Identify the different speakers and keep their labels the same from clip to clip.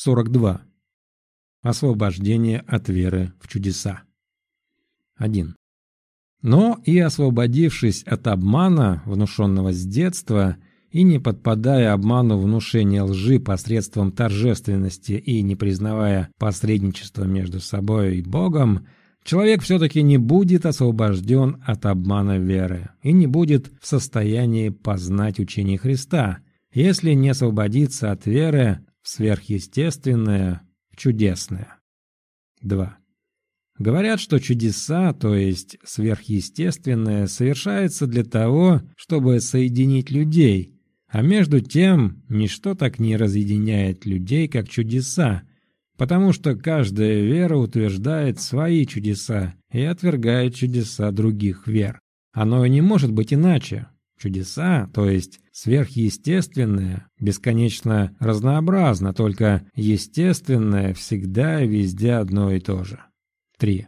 Speaker 1: 42. Освобождение от веры в чудеса. 1. Но и освободившись от обмана, внушенного с детства, и не подпадая обману внушения лжи посредством торжественности и не признавая посредничества между собой и Богом, человек все-таки не будет освобожден от обмана веры и не будет в состоянии познать учение Христа, если не освободиться от веры в сверхъестественное, в чудесное. 2. Говорят, что чудеса, то есть сверхъестественное, совершаются для того, чтобы соединить людей, а между тем ничто так не разъединяет людей, как чудеса, потому что каждая вера утверждает свои чудеса и отвергает чудеса других вер. Оно и не может быть иначе. Чудеса, то есть сверхъестественное, бесконечно разнообразно, только естественное всегда и везде одно и то же. 3.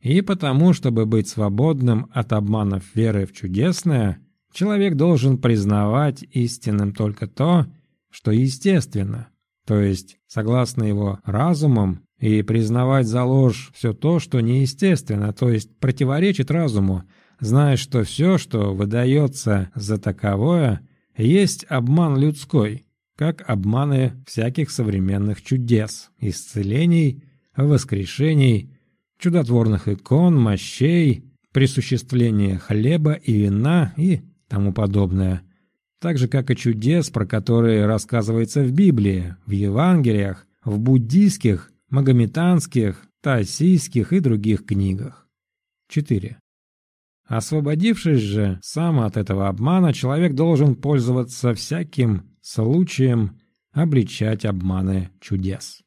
Speaker 1: И потому, чтобы быть свободным от обманов веры в чудесное, человек должен признавать истинным только то, что естественно, то есть согласно его разумом, и признавать за ложь все то, что неестественно, то есть противоречит разуму, зная, что все, что выдается за таковое, есть обман людской, как обманы всяких современных чудес, исцелений, воскрешений, чудотворных икон, мощей, присуществления хлеба и вина и тому подобное. Так же, как и чудес, про которые рассказывается в Библии, в Евангелиях, в буддийских, магометанских, таосийских и других книгах. 4. Освободившись же сам от этого обмана, человек должен пользоваться всяким случаем обличать обманы чудес.